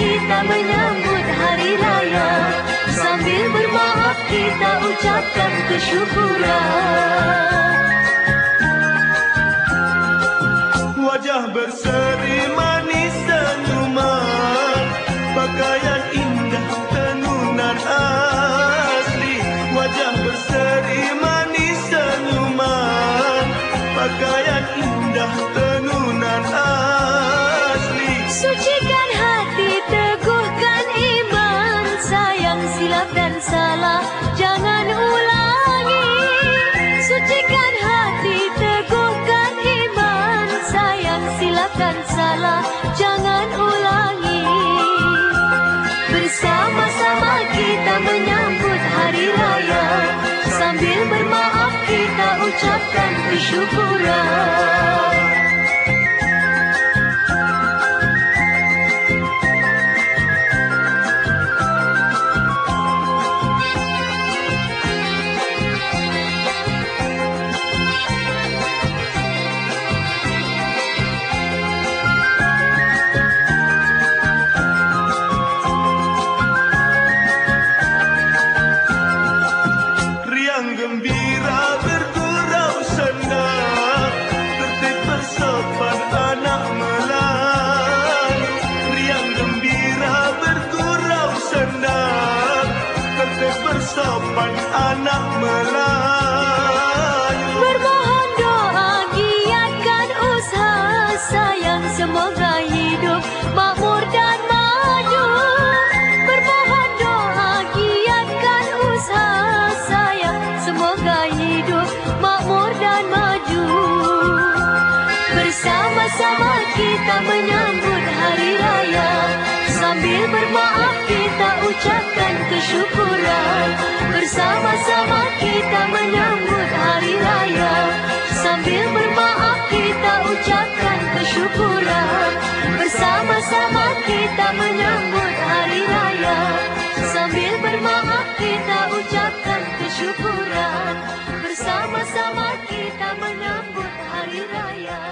Kita menyambut hari raya. Sambil bermaaf kita ucapkan kesyukuran. Wajah berseri manis senyuman Pakaian indah tenunan asli. Wajah berseri manis senyuman Pakaian kita ucapkan kesyukuran bersopan anak Melayu Bermohon doa giatkan usaha sayang semoga hidup makmur dan maju. Bermohon doa giatkan usaha sayang semoga hidup makmur dan maju. Bersama-sama kita menyambut hari raya Sambil bermaaf kita ucapkan kesyukuran mari kita menyambut hari raya.